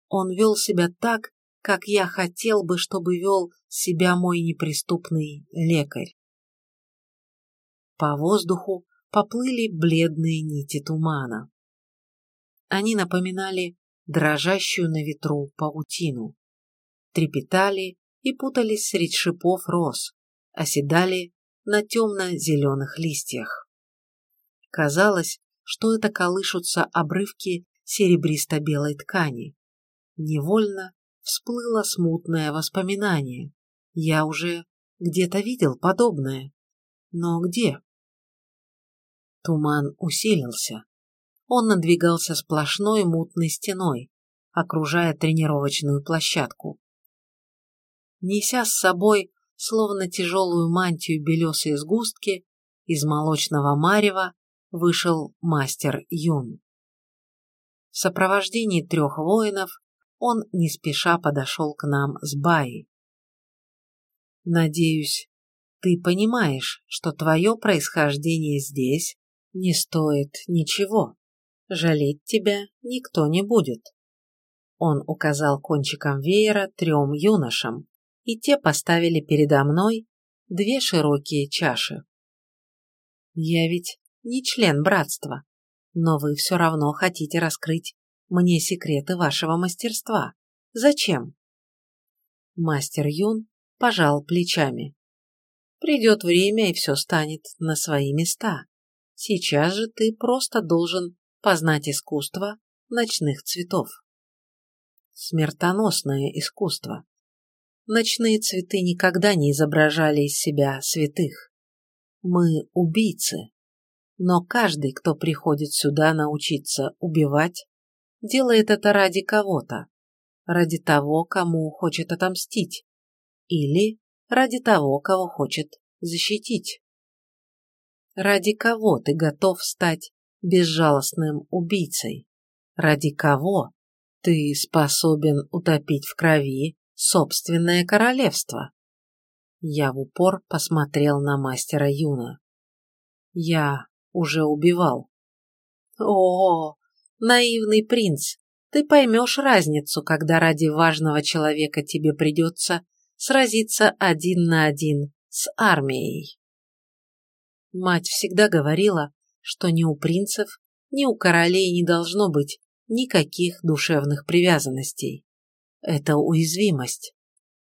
Speaker 1: Он вел себя так, как я хотел бы, чтобы вел себя мой неприступный лекарь. По воздуху поплыли бледные нити тумана. Они напоминали дрожащую на ветру паутину, трепетали и путались средь шипов роз, оседали на темно-зеленых листьях. Казалось, что это колышутся обрывки серебристо-белой ткани. Невольно всплыло смутное воспоминание. Я уже где-то видел подобное. Но где? Туман усилился. Он надвигался сплошной мутной стеной, окружая тренировочную площадку. Неся с собой, словно тяжелую мантию белесые сгустки, из молочного марева вышел мастер Юн. В сопровождении трех воинов он не спеша подошел к нам с Баей. «Надеюсь, ты понимаешь, что твое происхождение здесь не стоит ничего. Жалеть тебя никто не будет». Он указал кончиком веера трем юношам, и те поставили передо мной две широкие чаши. «Я ведь не член братства, но вы все равно хотите раскрыть мне секреты вашего мастерства. Зачем? Мастер Юн пожал плечами. Придет время, и все станет на свои места. Сейчас же ты просто должен познать искусство ночных цветов. Смертоносное искусство. Ночные цветы никогда не изображали из себя святых. Мы убийцы. Но каждый, кто приходит сюда научиться убивать, делает это ради кого-то, ради того, кому хочет отомстить, или ради того, кого хочет защитить. Ради кого ты готов стать безжалостным убийцей? Ради кого ты способен утопить в крови собственное королевство? Я в упор посмотрел на мастера Юна. Я уже убивал. О, Наивный принц, ты поймешь разницу, когда ради важного человека тебе придется сразиться один на один с армией. Мать всегда говорила, что ни у принцев, ни у королей не должно быть никаких душевных привязанностей. Это уязвимость.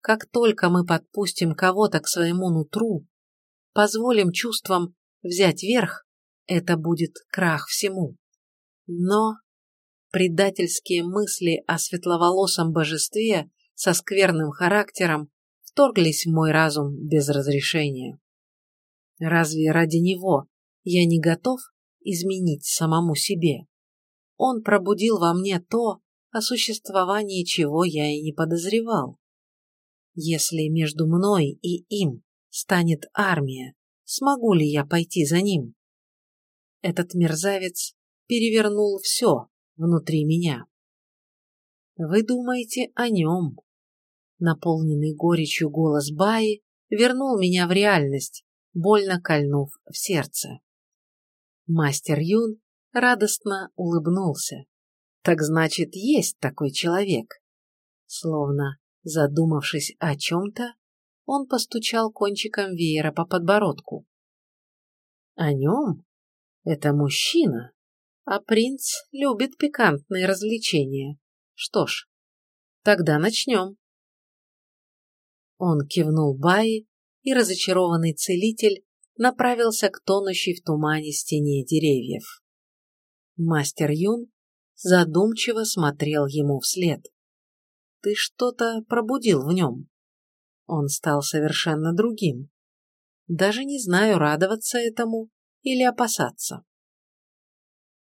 Speaker 1: Как только мы подпустим кого-то к своему нутру, позволим чувствам взять верх, это будет крах всему. Но предательские мысли о светловолосом божестве со скверным характером вторглись в мой разум без разрешения. Разве ради него я не готов изменить самому себе? Он пробудил во мне то, о существовании чего я и не подозревал. Если между мной и им станет армия, смогу ли я пойти за ним? Этот мерзавец перевернул все внутри меня. Вы думаете о нем. Наполненный горечью голос Баи вернул меня в реальность, больно кольнув в сердце. Мастер Юн радостно улыбнулся. Так значит, есть такой человек. Словно задумавшись о чем-то, он постучал кончиком веера по подбородку. О нем? Это мужчина, а принц любит пикантные развлечения. Что ж, тогда начнем. Он кивнул Баи, и разочарованный целитель направился к тонущей в тумане стене деревьев. Мастер Юн задумчиво смотрел ему вслед. Ты что-то пробудил в нем. Он стал совершенно другим. Даже не знаю, радоваться этому или опасаться.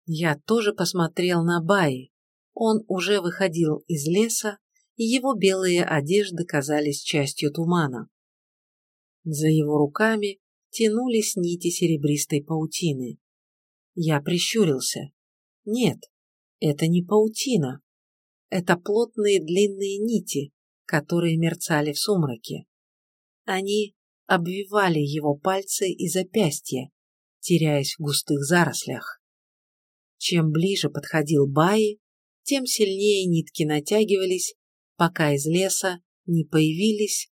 Speaker 1: Я тоже посмотрел на Баи. Он уже выходил из леса, и его белые одежды казались частью тумана. За его руками тянулись нити серебристой паутины. Я прищурился. Нет, это не паутина. Это плотные длинные нити, которые мерцали в сумраке. Они обвивали его пальцы и запястья, теряясь в густых зарослях. Чем ближе подходил Баи, тем сильнее нитки натягивались пока из леса не появились...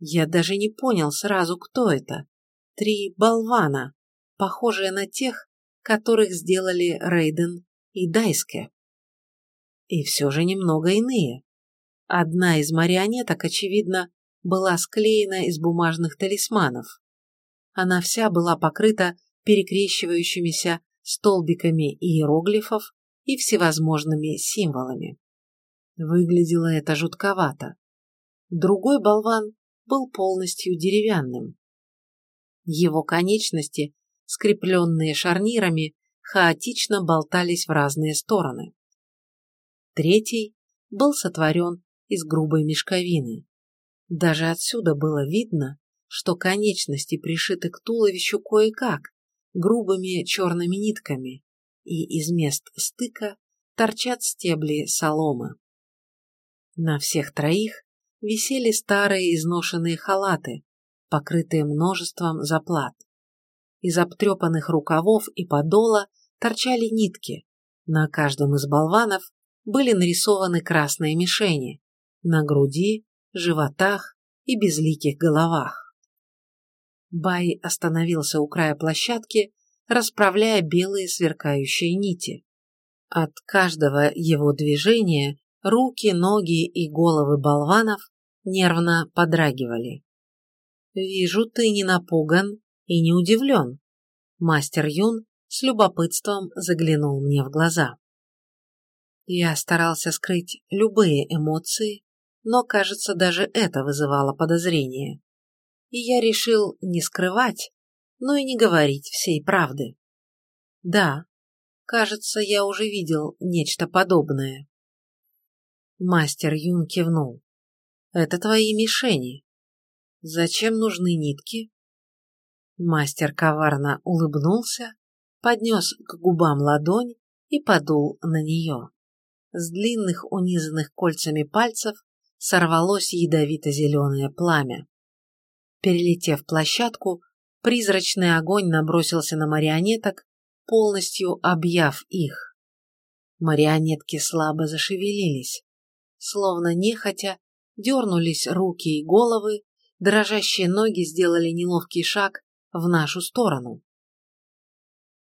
Speaker 1: Я даже не понял сразу, кто это. Три болвана, похожие на тех, которых сделали Рейден и Дайске. И все же немного иные. Одна из марионеток, очевидно, была склеена из бумажных талисманов. Она вся была покрыта перекрещивающимися столбиками иероглифов и всевозможными символами. Выглядело это жутковато. Другой болван был полностью деревянным. Его конечности, скрепленные шарнирами, хаотично болтались в разные стороны. Третий был сотворен из грубой мешковины. Даже отсюда было видно, что конечности пришиты к туловищу кое-как, грубыми черными нитками, и из мест стыка торчат стебли соломы. На всех троих висели старые изношенные халаты, покрытые множеством заплат. Из обтрепанных рукавов и подола торчали нитки. На каждом из болванов были нарисованы красные мишени на груди, животах и безликих головах. Бай остановился у края площадки, расправляя белые сверкающие нити. От каждого его движения руки, ноги и головы болванов нервно подрагивали. «Вижу, ты не напуган и не удивлен». Мастер Юн с любопытством заглянул мне в глаза. Я старался скрыть любые эмоции, но, кажется, даже это вызывало подозрение. И я решил не скрывать, но и не говорить всей правды. Да, кажется, я уже видел нечто подобное. Мастер Юн кивнул. Это твои мишени. Зачем нужны нитки? Мастер коварно улыбнулся, поднес к губам ладонь и подул на нее. С длинных унизанных кольцами пальцев сорвалось ядовито-зеленое пламя. Перелетев площадку, призрачный огонь набросился на марионеток, полностью объяв их. Марионетки слабо зашевелились, словно нехотя дернулись руки и головы, дрожащие ноги сделали неловкий шаг в нашу сторону.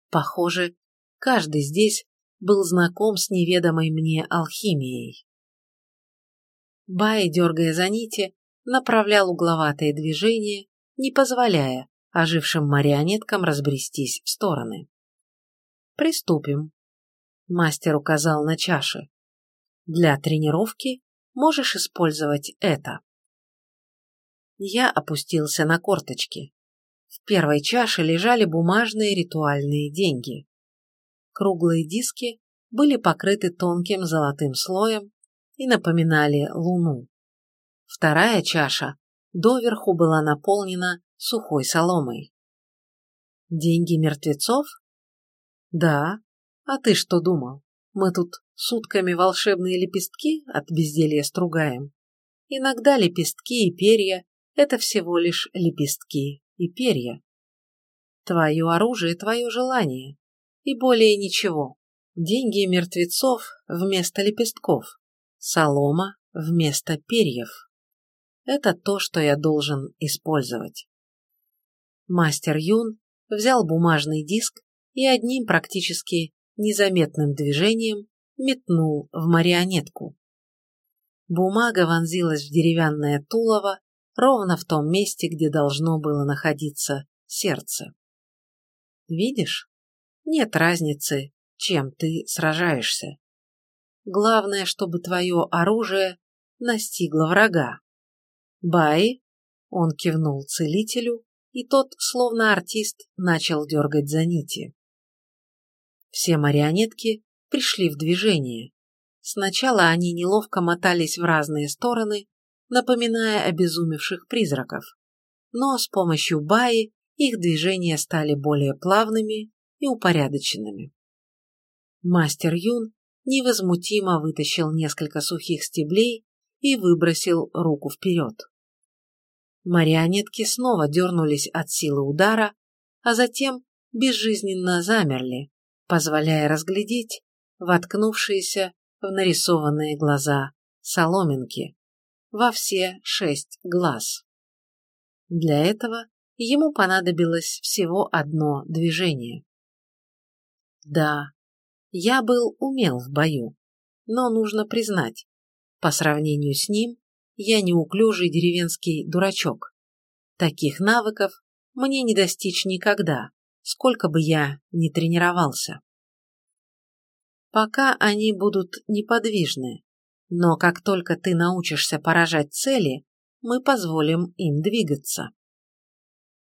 Speaker 1: Похоже, каждый здесь был знаком с неведомой мне алхимией. Бай, дергая за нити, направлял угловатые движения, не позволяя ожившим марионеткам разбрестись в стороны. «Приступим», — мастер указал на чаши. «Для тренировки можешь использовать это». Я опустился на корточки. В первой чаше лежали бумажные ритуальные деньги. Круглые диски были покрыты тонким золотым слоем, и напоминали луну. Вторая чаша доверху была наполнена сухой соломой. Деньги мертвецов? Да. А ты что думал? Мы тут сутками волшебные лепестки от безделья стругаем. Иногда лепестки и перья – это всего лишь лепестки и перья. Твое оружие – твое желание. И более ничего. Деньги мертвецов вместо лепестков солома вместо перьев. Это то, что я должен использовать. Мастер Юн взял бумажный диск и одним практически незаметным движением метнул в марионетку. Бумага вонзилась в деревянное тулово ровно в том месте, где должно было находиться сердце. Видишь, нет разницы, чем ты сражаешься. Главное, чтобы твое оружие настигло врага. Бай, он кивнул целителю, и тот, словно артист, начал дергать за нити. Все марионетки пришли в движение. Сначала они неловко мотались в разные стороны, напоминая обезумевших призраков. Но с помощью Баи их движения стали более плавными и упорядоченными. Мастер Юн невозмутимо вытащил несколько сухих стеблей и выбросил руку вперед. Марионетки снова дернулись от силы удара, а затем безжизненно замерли, позволяя разглядеть воткнувшиеся в нарисованные глаза соломинки во все шесть глаз. Для этого ему понадобилось всего одно движение. Да, я был умел в бою, но нужно признать, по сравнению с ним я неуклюжий деревенский дурачок. Таких навыков мне не достичь никогда, сколько бы я ни тренировался. Пока они будут неподвижны, но как только ты научишься поражать цели, мы позволим им двигаться.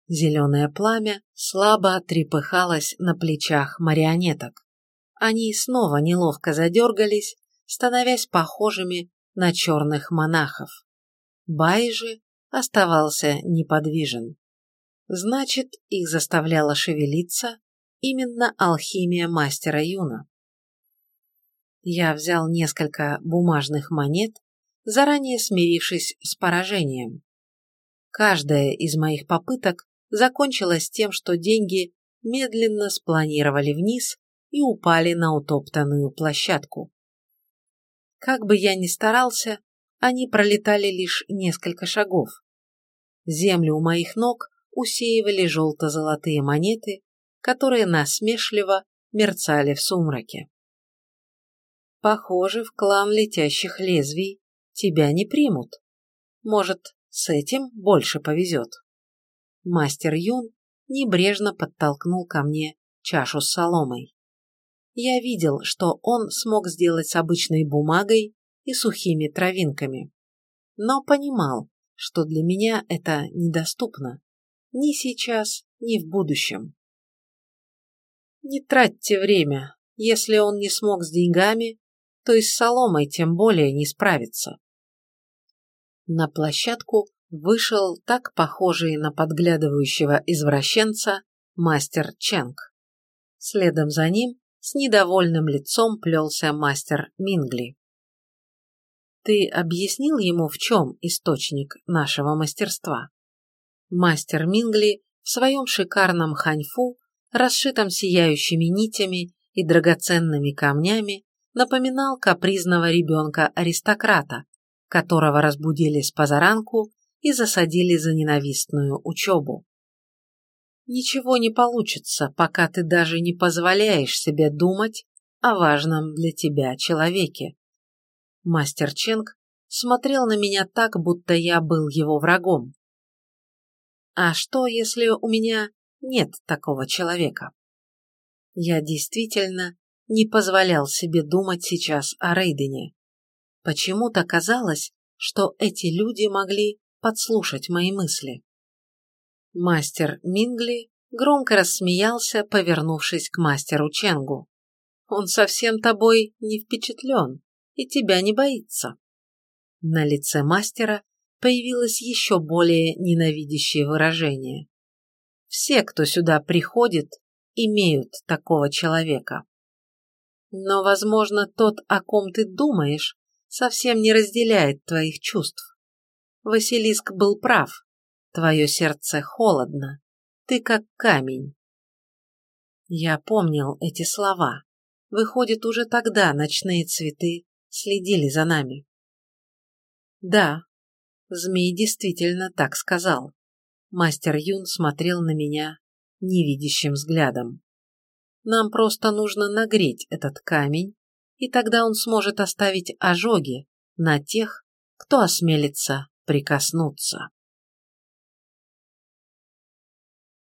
Speaker 1: Зеленое пламя слабо трепыхалось на плечах марионеток. Они снова неловко задергались, становясь похожими на черных монахов. Бай же оставался неподвижен. Значит, их заставляла шевелиться именно алхимия мастера Юна. Я взял несколько бумажных монет, заранее смирившись с поражением. Каждая из моих попыток закончилось тем, что деньги медленно спланировали вниз и упали на утоптанную площадку. Как бы я ни старался, они пролетали лишь несколько шагов. Землю у моих ног усеивали желто-золотые монеты, которые насмешливо мерцали в сумраке. Похоже, в клан летящих лезвий тебя не примут. Может, с этим больше повезет мастер Юн небрежно подтолкнул ко мне чашу с соломой. Я видел, что он смог сделать с обычной бумагой и сухими травинками, но понимал, что для меня это недоступно ни сейчас, ни в будущем. Не тратьте время, если он не смог с деньгами, то и с соломой тем более не справится. На площадку вышел так похожий на подглядывающего извращенца мастер Ченг. Следом за ним с недовольным лицом плелся мастер Мингли. «Ты объяснил ему, в чем источник нашего мастерства?» Мастер Мингли в своем шикарном ханьфу, расшитом сияющими нитями и драгоценными камнями, напоминал капризного ребенка-аристократа, которого разбудили с позаранку и засадили за ненавистную учебу. Ничего не получится, пока ты даже не позволяешь себе думать о важном для тебя человеке. Мастер Ченг смотрел на меня так, будто я был его врагом. А что, если у меня нет такого человека? Я действительно не позволял себе думать сейчас о Рейдене. Почему-то казалось, что эти люди могли подслушать мои мысли. Мастер Мингли громко рассмеялся, повернувшись к мастеру Ченгу. «Он совсем тобой не впечатлен и тебя не боится». На лице мастера появилось еще более ненавидящее выражение. «Все, кто сюда приходит, имеют такого человека. Но, возможно, тот, о ком ты думаешь, совсем не разделяет твоих чувств. Василиск был прав. Твое сердце холодно. Ты как камень. Я помнил эти слова. Выходит, уже тогда ночные цветы следили за нами. Да, змей действительно так сказал. Мастер Юн смотрел на меня невидящим взглядом. Нам просто нужно нагреть этот камень, и тогда он сможет оставить ожоги на тех, кто осмелится прикоснуться.